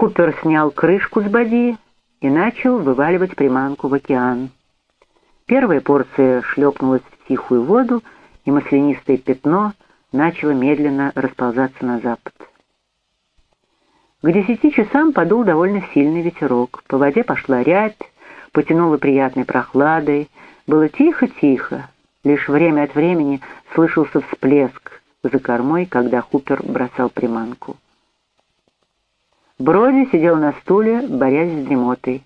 Хупер снял крышку с боди и начал вываливать приманку в океан. Первая порция шлепнулась в тихую воду, и маслянистое пятно начало медленно расползаться на запад. К десяти часам подул довольно сильный ветерок. По воде пошла рябь, потянуло приятной прохладой. Было тихо-тихо. Лишь время от времени слышался всплеск за кормой, когда Хупер бросал приманку. Броди сидел на стуле, борясь с дремотой.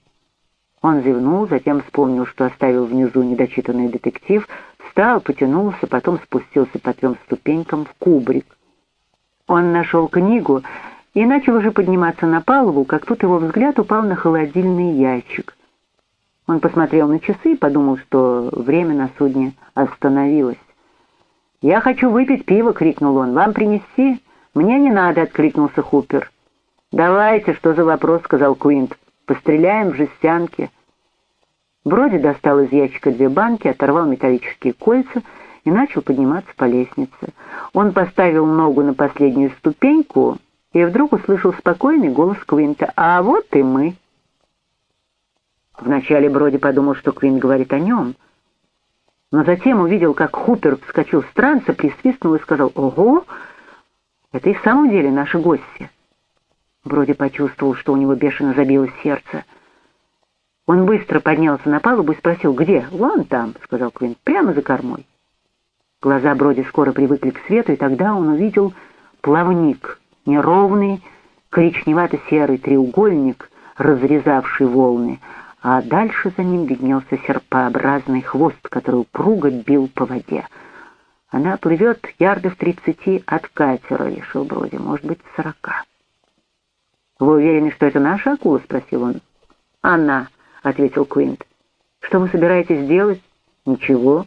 Он зевнул, затем вспомнил, что оставил внизу недочитанный детектив, встал, потянулся, потом спустился по трем ступенькам в кубрик. Он нашел книгу и начал уже подниматься на палубу, как тут его взгляд упал на холодильный ящик. Он посмотрел на часы и подумал, что время на судне остановилось. «Я хочу выпить пиво!» — крикнул он. «Вам принести?» «Мне не надо!» — откликнулся Хупер. «Давайте, что за вопрос?» — сказал Куинт. «Постреляем в жестянке». Броди достал из ящика две банки, оторвал металлические кольца и начал подниматься по лестнице. Он поставил ногу на последнюю ступеньку и вдруг услышал спокойный голос Квинта. «А вот и мы!» Вначале Броди подумал, что Квинт говорит о нем, но затем увидел, как Хупер вскочил с транса, присвистнул и сказал «Ого! Это и в самом деле наши гости!» Броди почувствовал, что у него бешено забилось сердце. Он быстро поднялся на палубу и спросил «Где?» «Вон там», — сказал Квинт, — «прямо за кормой». Глаза Броди скоро привыкли к свету, и тогда он увидел плавник — неровный коричневато-серый треугольник, разрезавший волны, а дальше за ним виднелся серпообразный хвост, который упруго бил по воде. Она плывет ярдов тридцати от катера, решил Броди, может быть, сорока. «Вы уверены, что это наша акула?» — спросил он. «Она», — ответил Квинт. «Что вы собираетесь делать?» «Ничего.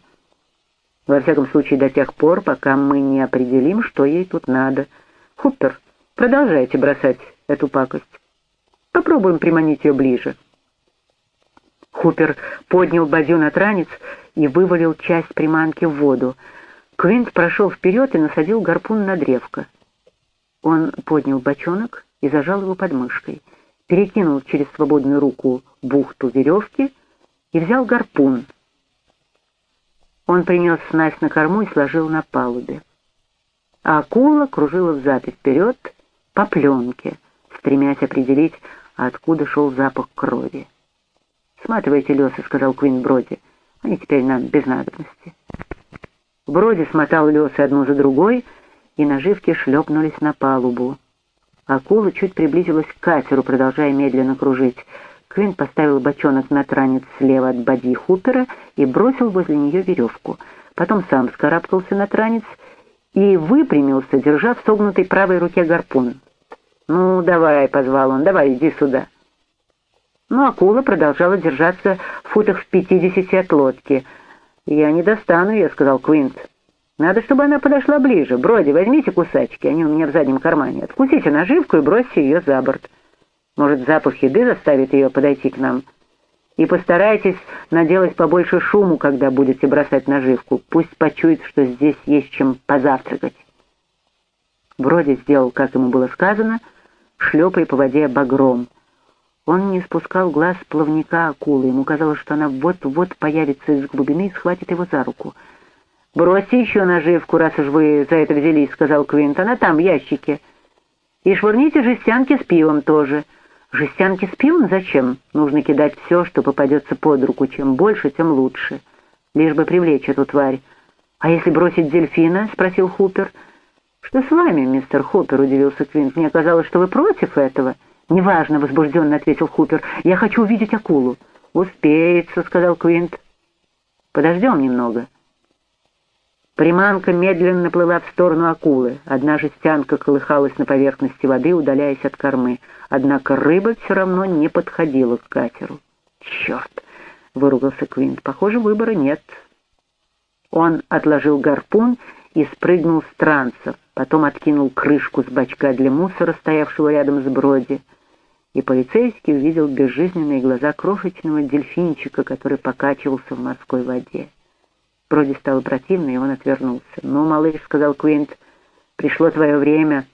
Во всяком случае, до тех пор, пока мы не определим, что ей тут надо. Хуппер, Продолжайте бросать эту пакость. Попробуем приманить ее ближе. Хупер поднял бадью на транец и вывалил часть приманки в воду. Квинт прошел вперед и насадил гарпун на древко. Он поднял бочонок и зажал его под мышкой, перекинул через свободную руку бухту веревки и взял гарпун. Он принес снасть на корму и сложил на палубе. А акула кружила взад и вперед, по пленке, стремясь определить, откуда шел запах крови. «Сматывайте лесы», — сказал Квин Броди. «Они теперь нам без надобности». Броди смотал лесы одну за другой, и наживки шлепнулись на палубу. Акула чуть приблизилась к катеру, продолжая медленно кружить. Квин поставил бочонок на транец слева от боди Хупера и бросил возле нее веревку. Потом сам скарабкался на транец и выпрямился, держа в согнутой правой руке гарпун. «Ну, давай», — позвал он, — «давай, иди сюда». Но акула продолжала держаться в футах в пятидесяти от лодки. «Я не достану ее», — сказал Квинт. «Надо, чтобы она подошла ближе. Броди, возьмите кусачки, они у меня в заднем кармане. Откусите наживку и бросьте ее за борт. Может, запах еды заставит ее подойти к нам. И постарайтесь наделать побольше шуму, когда будете бросать наживку. Пусть почует, что здесь есть чем позавтракать». Броди сделал, как ему было сказано, — шлепая по воде багром. Он не спускал глаз плавника акулы, ему казалось, что она вот-вот появится из глубины и схватит его за руку. «Бросьте еще наживку, раз уж вы за это взялись», — сказал Квинт, — «она там, в ящике. И швырните жестянки с пивом тоже». «Жестянки с пивом зачем? Нужно кидать все, что попадется под руку. Чем больше, тем лучше. Лишь бы привлечь эту тварь». «А если бросить дельфина?» — спросил Хупер. «Что с вами, мистер Хупер?» — удивился Квинт. «Мне казалось, что вы против этого». «Неважно», — возбужденно ответил Хупер. «Я хочу увидеть акулу». «Успеется», — сказал Квинт. «Подождем немного». Приманка медленно плыла в сторону акулы. Одна жестянка колыхалась на поверхности воды, удаляясь от кормы. Однако рыба все равно не подходила к катеру. «Черт!» — выругался Квинт. «Похоже, выбора нет». Он отложил гарпун и спрыгнул с транса потом откинул крышку с бачка для мусора, стоявшего рядом с Броди, и полицейский увидел безжизненные глаза крошечного дельфинчика, который покачивался в морской воде. Броди стало противно, и он отвернулся. «Ну, малыш», — сказал Квинт, — «пришло твое время».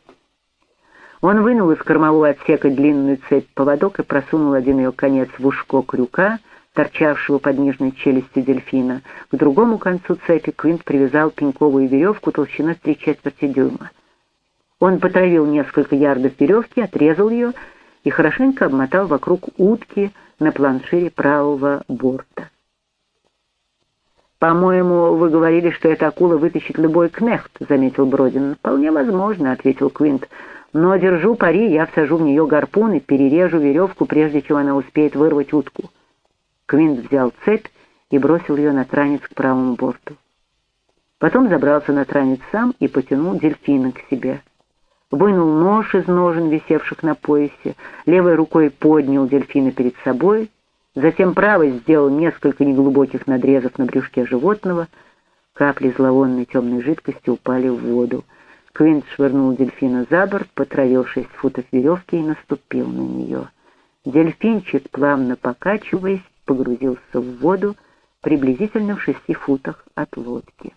Он вынул из кормового отсека длинную цепь поводок и просунул один ее конец в ушко крюка, торчавшего под нижней челюстью дельфина. К другому концу цепи Квинт привязал пеньковую веревку толщиной в три четверти дюйма. Он потравил несколько ярдов веревки, отрезал ее и хорошенько обмотал вокруг утки на планшире правого борта. «По-моему, вы говорили, что эта акула вытащит любой кнехт», — заметил Бродин. «Вполне возможно», — ответил Квинт. «Но держу пари, я всажу в нее гарпун и перережу веревку, прежде чем она успеет вырвать утку». Квинт взял цепь и бросил ее на транец к правому борту. Потом забрался на транец сам и потянул дельфина к себе вынул нож из ножен, висевших на поясе, левой рукой поднял дельфина перед собой, затем правой сделал несколько неглубоких надрезов на брюшке животного, капли зловонной темной жидкости упали в воду. Квинт швырнул дельфина за борт, потравил шесть футов веревки и наступил на нее. Дельфинчик, плавно покачиваясь, погрузился в воду приблизительно в шести футах от лодки.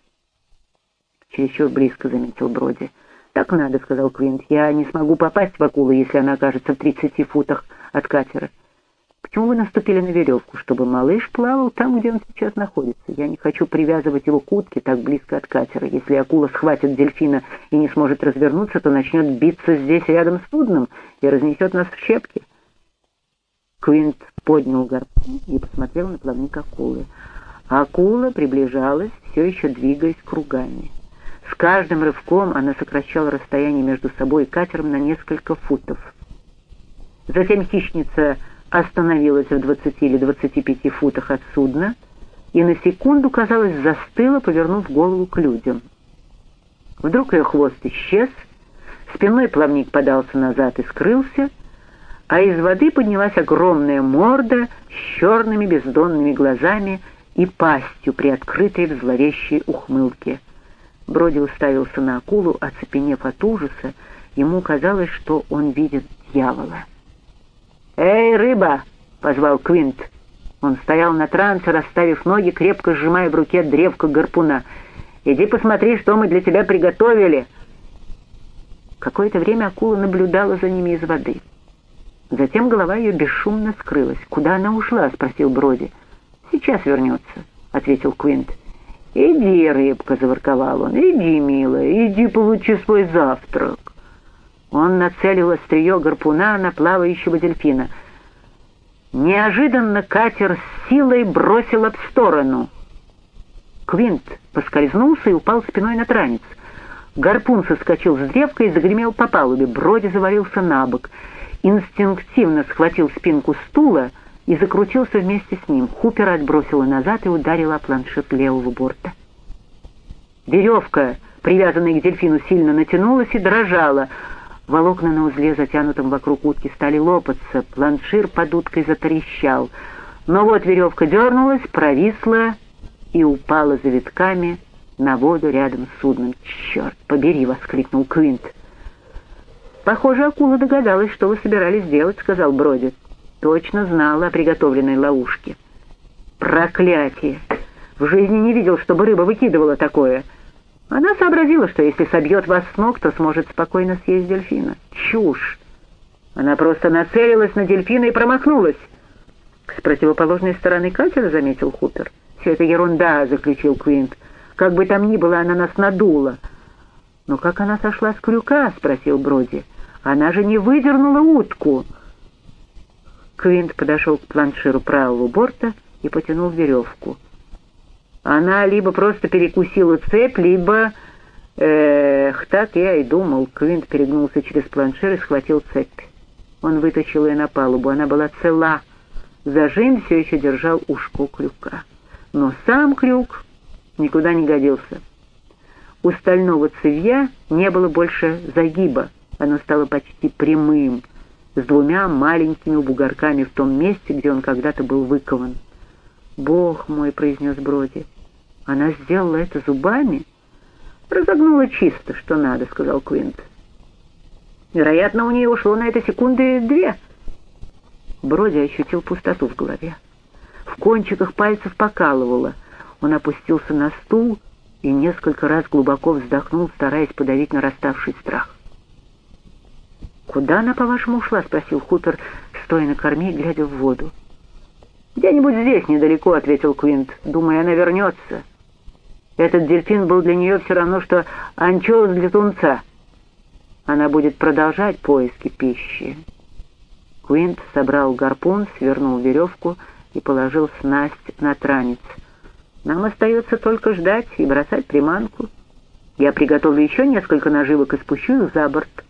Чересчур близко заметил Броди — «Так надо», — сказал Квинт. «Я не смогу попасть в акулу, если она окажется в тридцати футах от катера». «Почему вы наступили на веревку? Чтобы малыш плавал там, где он сейчас находится. Я не хочу привязывать его к утке так близко от катера. Если акула схватит дельфина и не сможет развернуться, то начнет биться здесь рядом с судном и разнесет нас в щепки». Квинт поднял гарпун и посмотрел на плавник акулы. акула приближалась, все еще двигаясь кругами. С каждым рывком она сокращала расстояние между собой и катером на несколько футов. Затем хищница остановилась в 20 или 25 футах от судна и на секунду, казалось, застыла, повернув голову к людям. Вдруг ее хвост исчез, спинной плавник подался назад и скрылся, а из воды поднялась огромная морда с черными бездонными глазами и пастью, приоткрытой в зловещей ухмылке. Броди уставился на акулу, оцепенев от ужаса. Ему казалось, что он видит дьявола. «Эй, рыба!» — позвал Квинт. Он стоял на трансе, расставив ноги, крепко сжимая в руке древко гарпуна. «Иди посмотри, что мы для тебя приготовили!» Какое-то время акула наблюдала за ними из воды. Затем голова ее бесшумно скрылась. «Куда она ушла?» — спросил Броди. «Сейчас вернется», — ответил Квинт. «Иди, рыбка», — заворковал он, — «иди, милая, иди получи свой завтрак». Он нацелил острие гарпуна на плавающего дельфина. Неожиданно катер с силой бросил об сторону. Квинт поскользнулся и упал спиной на транец. Гарпун соскочил с древка и загремел по палубе. Броди завалился на бок. Инстинктивно схватил спинку стула — и закрутился вместе с ним. Хупер отбросила назад и ударила о планшет левого борта. Веревка, привязанная к дельфину, сильно натянулась и дрожала. Волокна на узле, затянутом вокруг утки, стали лопаться. Планшир под уткой затрещал. Но вот веревка дернулась, провисла и упала за витками на воду рядом с судном. «Черт побери!» — воскликнул Квинт. «Похоже, акула догадалась, что вы собирались делать», — сказал Броди точно знала о приготовленной ловушке. Проклятие! В жизни не видел, чтобы рыба выкидывала такое. Она сообразила, что если собьет вас с ног, то сможет спокойно съесть дельфина. Чушь! Она просто нацелилась на дельфина и промахнулась. С противоположной стороны катера, заметил Хупер. «Все это ерунда», — заключил Квинт. «Как бы там ни было, она нас надула». «Но как она сошла с крюка?» — спросил Броди. «Она же не выдернула утку». Квинт подошел к планширу правого борта и потянул веревку. Она либо просто перекусила цепь, либо... Эх, так я и думал. Квинт перегнулся через планшир и схватил цепь. Он вытащил ее на палубу. Она была цела. Зажим все еще держал ушко крюка. Но сам крюк никуда не годился. У стального цевья не было больше загиба. Оно стало почти прямым — с двумя маленькими бугорками в том месте, где он когда-то был выкован. «Бог мой!» — произнес Броди. «Она сделала это зубами?» «Разогнула чисто, что надо», — сказал Квинт. «Вероятно, у нее ушло на это секунды две». Броди ощутил пустоту в голове. В кончиках пальцев покалывало. Он опустился на стул и несколько раз глубоко вздохнул, стараясь подавить нараставший страх. «Куда она, по-вашему, ушла?» — спросил Хутор, стоя на корме, глядя в воду. «Где-нибудь здесь, недалеко», — ответил Квинт. «Думаю, она вернется. Этот дельфин был для нее все равно, что анчоус для тунца. Она будет продолжать поиски пищи». Квинт собрал гарпун, свернул веревку и положил снасть на транец. «Нам остается только ждать и бросать приманку. Я приготовлю еще несколько наживок и спущу их за борт».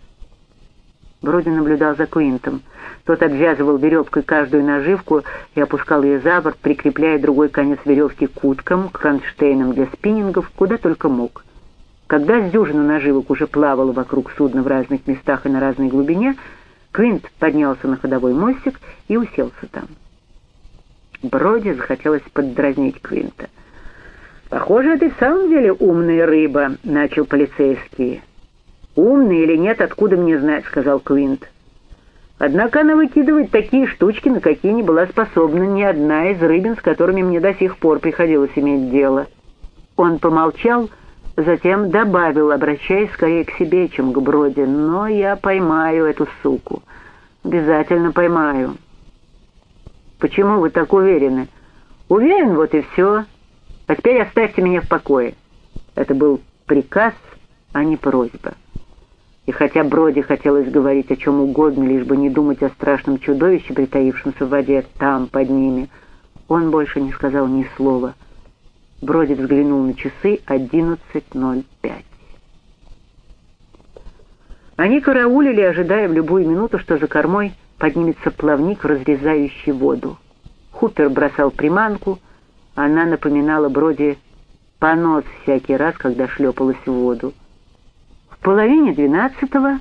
Броди наблюдал за Куинтом. Тот обвязывал веревкой каждую наживку и опускал ее за борт, прикрепляя другой конец веревки к уткам, кронштейнам для спиннингов, куда только мог. Когда с дюжину наживок уже плавала вокруг судна в разных местах и на разной глубине, Квинт поднялся на ходовой мостик и уселся там. Броди захотелось поддразнить Квинта. «Похоже, это в самом деле умная рыба», — начал полицейский. «Умный или нет, откуда мне знать», — сказал Квинт. «Однако она выкидывает такие штучки, на какие не была способна ни одна из рыбин, с которыми мне до сих пор приходилось иметь дело». Он помолчал, затем добавил, обращаясь скорее к себе, чем к Броди, «Но я поймаю эту суку. Обязательно поймаю». «Почему вы так уверены?» «Уверен, вот и все. А теперь оставьте меня в покое». Это был приказ, а не просьба. И хотя Броди хотелось говорить о чем угодно, лишь бы не думать о страшном чудовище, притаившемся в воде там, под ними, он больше не сказал ни слова. Броди взглянул на часы 11.05. Они караулили, ожидая в любую минуту, что за кормой поднимется плавник, разрезающий воду. Хупер бросал приманку, она напоминала Броди понос всякий раз, когда шлепалась в воду. Половине двенадцатого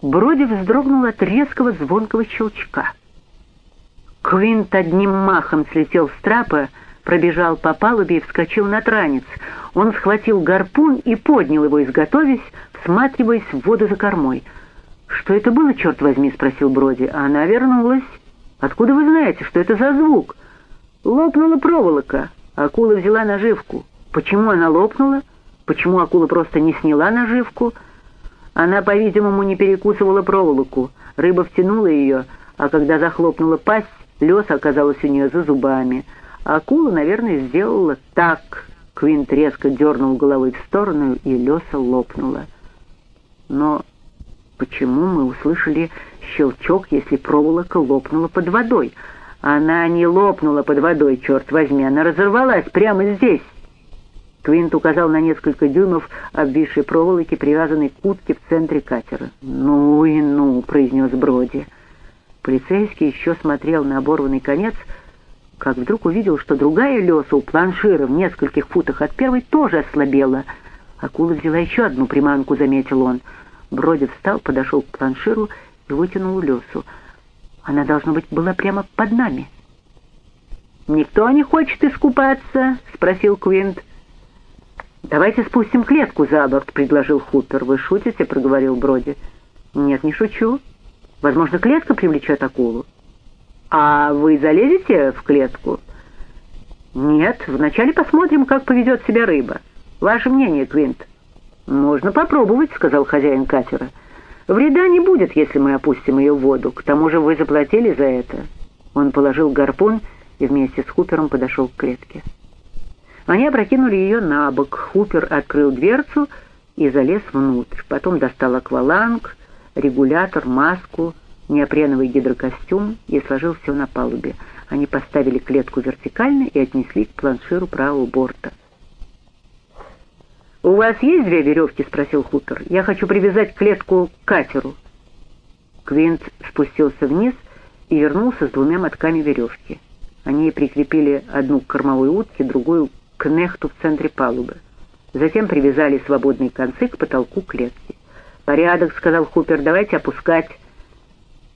Броди вздрогнул от резкого звонкого щелчка. Квинт одним махом слетел с трапа, пробежал по палубе и вскочил на транец. Он схватил гарпун и поднял его, изготовясь, всматриваясь в воду за кормой. «Что это было, черт возьми?» — спросил Броди. «Она вернулась. Откуда вы знаете, что это за звук?» «Лопнула проволока. Акула взяла наживку. Почему она лопнула?» Почему акула просто не сняла наживку? Она, по-видимому, не перекусывала проволоку. Рыба втянула ее, а когда захлопнула пасть, лес оказалась у нее за зубами. акула, наверное, сделала так. Квинт резко дернул головой в сторону, и леса лопнула. Но почему мы услышали щелчок, если проволока лопнула под водой? Она не лопнула под водой, черт возьми, она разорвалась прямо здесь. Квинт указал на несколько дюймов обвисшей проволоки, привязанной к утке в центре катера. «Ну и ну!» — произнес Броди. Полицейский еще смотрел на оборванный конец, как вдруг увидел, что другая леса у планшира в нескольких футах от первой тоже ослабела. Акула взяла еще одну приманку, заметил он. Броди встал, подошел к планширу и вытянул лесу. Она, должно быть, была прямо под нами. «Никто не хочет искупаться?» — спросил Квинт. «Давайте спустим клетку за борт», — предложил Хупер. «Вы шутите?» — проговорил Броди. «Нет, не шучу. Возможно, клетка привлечет акулу». «А вы залезете в клетку?» «Нет, вначале посмотрим, как поведет себя рыба. Ваше мнение, Квинт?» «Можно попробовать», — сказал хозяин катера. «Вреда не будет, если мы опустим ее в воду. К тому же вы заплатили за это». Он положил гарпун и вместе с Хупером подошел к клетке. Они опрокинули ее на бок. Хупер открыл дверцу и залез внутрь. Потом достал акваланг, регулятор, маску, неопреновый гидрокостюм и сложил все на палубе. Они поставили клетку вертикально и отнесли к планширу правого борта. «У вас есть две веревки?» — спросил Хупер. «Я хочу привязать клетку к катеру». Квинт спустился вниз и вернулся с двумя мотками веревки. Они прикрепили одну к кормовой утке, другую к нехту в центре палубы. Затем привязали свободные концы к потолку клетки. «Порядок», — сказал Хупер, — «давайте опускать».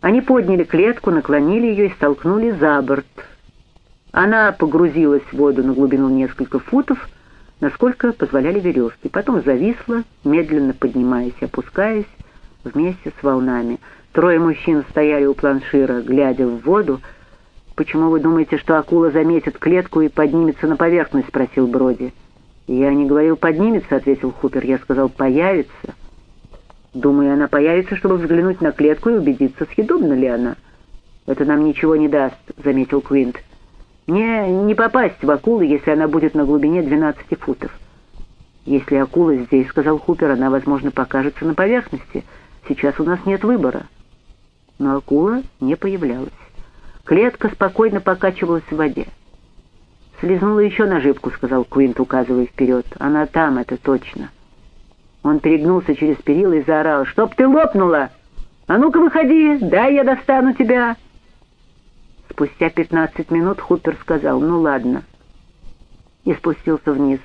Они подняли клетку, наклонили ее и столкнули за борт. Она погрузилась в воду на глубину несколько футов, насколько позволяли веревки. Потом зависла, медленно поднимаясь и опускаясь вместе с волнами. Трое мужчин стояли у планшира, глядя в воду, «Почему вы думаете, что акула заметит клетку и поднимется на поверхность?» — спросил Броди. «Я не говорил «поднимется», — ответил Хупер. «Я сказал «появится». Думаю, она появится, чтобы взглянуть на клетку и убедиться, съедобна ли она. «Это нам ничего не даст», — заметил Квинт. «Мне не попасть в акулу, если она будет на глубине 12 футов». «Если акула здесь», — сказал Хупер, — «она, возможно, покажется на поверхности. Сейчас у нас нет выбора». Но акула не появлялась. Клетка спокойно покачивалась в воде. «Слизнула еще наживку», — сказал Квинт, указывая вперед. «Она там, это точно». Он перегнулся через перила и заорал. «Чтоб ты лопнула! А ну-ка выходи, дай я достану тебя!» Спустя пятнадцать минут Хупер сказал «Ну ладно» и спустился вниз.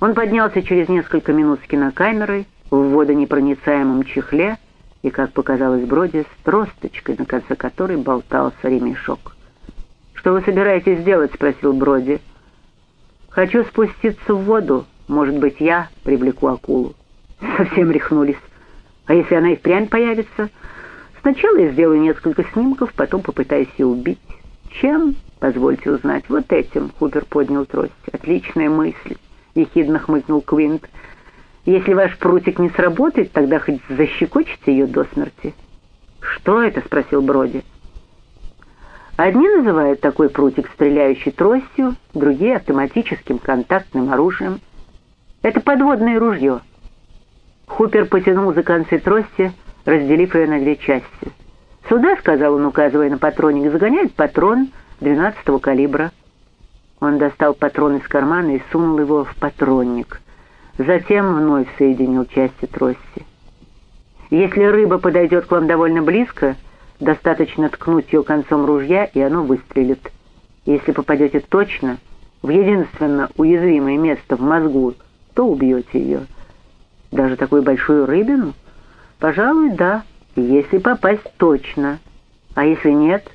Он поднялся через несколько минут с кинокамерой в водонепроницаемом чехле и, как показалось Броди, с тросточкой, на конце которой болтался ремешок. «Что вы собираетесь делать?» — спросил Броди. «Хочу спуститься в воду. Может быть, я привлеку акулу». Совсем рехнулись. «А если она и впрямь появится?» «Сначала я сделаю несколько снимков, потом попытаюсь ее убить». «Чем?» — позвольте узнать. «Вот этим», — Хупер поднял трость. «Отличная мысль», — ехидно хмыкнул Квинт. «Если ваш прутик не сработает, тогда хоть защекочете ее до смерти». «Что это?» — спросил Броди. Одни называют такой прутик стреляющей тростью, другие — автоматическим контактным оружием. Это подводное ружье. Хупер потянул за концы трости, разделив ее на две части. «Сюда», — сказал он, указывая на патроник, — «загоняет патрон 12-го калибра». Он достал патрон из кармана и сунул его в патронник. Затем вновь соединил части трости. «Если рыба подойдет к вам довольно близко», — Достаточно ткнуть ее концом ружья, и оно выстрелит. Если попадете точно, в единственно уязвимое место в мозгу, то убьете ее. Даже такую большую рыбину? Пожалуй, да, если попасть точно. А если нет?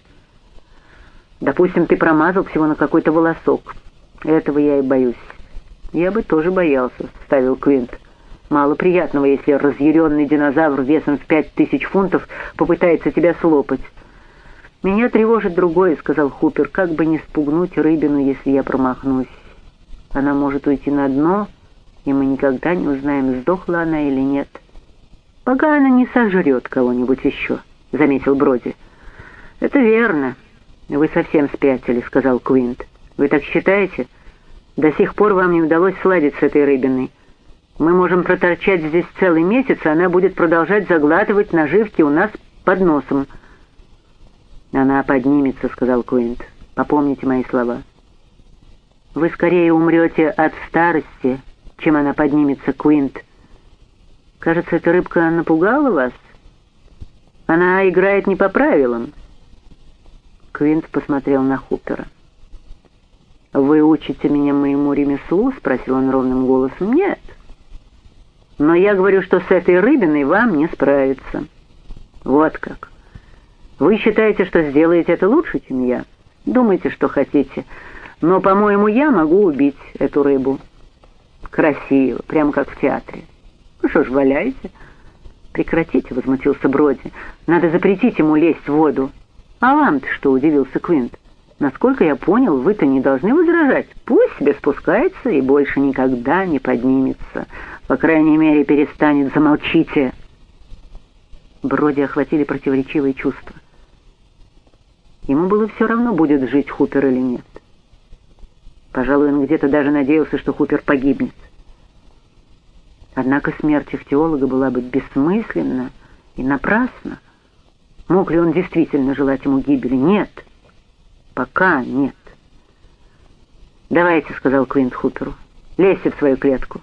Допустим, ты промазал всего на какой-то волосок. Этого я и боюсь. Я бы тоже боялся, ставил Квинт. Мало приятного, если разъяренный динозавр весом в пять тысяч фунтов попытается тебя слопать. «Меня тревожит другое», — сказал Хупер, — «как бы не спугнуть рыбину, если я промахнусь. Она может уйти на дно, и мы никогда не узнаем, сдохла она или нет. Пока она не сожрет кого-нибудь еще», — заметил Броди. «Это верно. Вы совсем спятили», — сказал Квинт. «Вы так считаете? До сих пор вам не удалось сладить с этой рыбиной». Мы можем проторчать здесь целый месяц, и она будет продолжать заглатывать наживки у нас под носом». «Она поднимется», — сказал Куинт. «Попомните мои слова». «Вы скорее умрете от старости, чем она поднимется, Куинт. Кажется, эта рыбка напугала вас. Она играет не по правилам». Квинт посмотрел на Хупера. «Вы учите меня моему ремеслу?» — спросил он ровным голосом. «Нет». Но я говорю, что с этой рыбиной вам не справиться. Вот как. Вы считаете, что сделаете это лучше, чем я? Думайте, что хотите. Но, по-моему, я могу убить эту рыбу. Красиво, прямо как в театре. Ну что ж, валяйте. Прекратите, возмутился Броди. Надо запретить ему лезть в воду. А вам-то что, удивился Квинт? Насколько я понял, вы-то не должны возражать. Пусть себе спускается и больше никогда не поднимется. По крайней мере, перестанет. Замолчите!» Броди охватили противоречивые чувства. Ему было все равно, будет жить Хупер или нет. Пожалуй, он где-то даже надеялся, что Хупер погибнет. Однако смерть ихтиолога была бы бессмысленна и напрасна. Мог ли он действительно желать ему гибели? Нет. Пока нет. «Давайте», — сказал Квинт Хуперу, — «лезьте в свою клетку».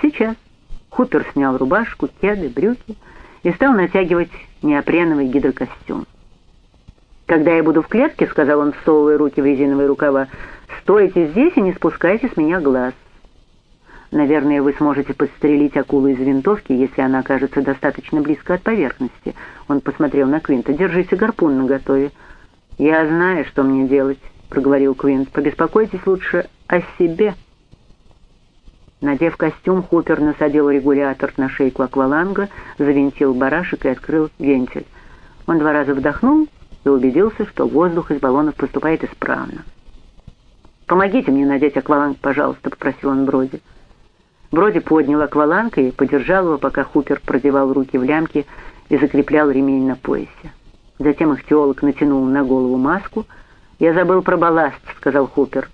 Сейчас. Хупер снял рубашку, кеды, брюки и стал натягивать неопреновый гидрокостюм. «Когда я буду в клетке, — сказал он, всовывая руки в резиновые рукава, — стойте здесь и не спускайте с меня глаз. Наверное, вы сможете подстрелить акулу из винтовки, если она окажется достаточно близко от поверхности». Он посмотрел на Квинта. «Держите гарпун наготове». «Я знаю, что мне делать», — проговорил Квинт. «Побеспокойтесь лучше о себе». Надев костюм, Хупер насадил регулятор на шейку акваланга, завинтил барашек и открыл вентиль. Он два раза вдохнул и убедился, что воздух из баллонов поступает исправно. «Помогите мне надеть акваланг, пожалуйста», — попросил он Броди. Броди поднял акваланг и подержал его, пока Хупер продевал руки в лямки и закреплял ремень на поясе. Затем их натянул на голову маску. «Я забыл про балласт», — сказал Хупер.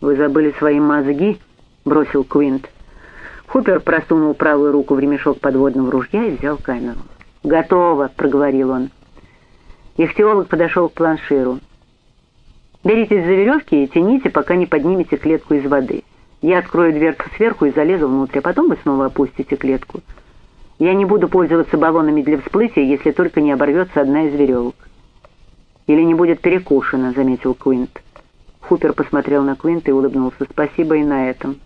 «Вы забыли свои мозги?» — бросил Квинт. Хупер просунул правую руку в ремешок подводного ружья и взял камеру. «Готово», — проговорил он. Ихтиолог подошел к планширу. «Беритесь за веревки и тяните, пока не поднимете клетку из воды. Я открою дверцу сверху и залезу внутрь, а потом вы снова опустите клетку. Я не буду пользоваться баллонами для всплытия, если только не оборвется одна из веревок». «Или не будет перекушена», — заметил Квинт. Хупер посмотрел на Квинта и улыбнулся. «Спасибо и на этом».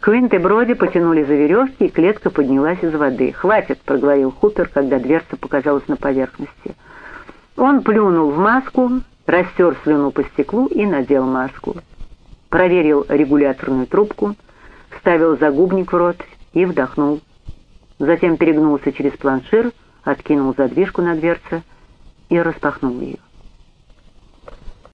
Квинт и Броди потянули за веревки, и клетка поднялась из воды. «Хватит», — проговорил Хупер, когда дверца показалась на поверхности. Он плюнул в маску, растер слюну по стеклу и надел маску. Проверил регуляторную трубку, вставил загубник в рот и вдохнул. Затем перегнулся через планшир, откинул задвижку на дверце и распахнул ее.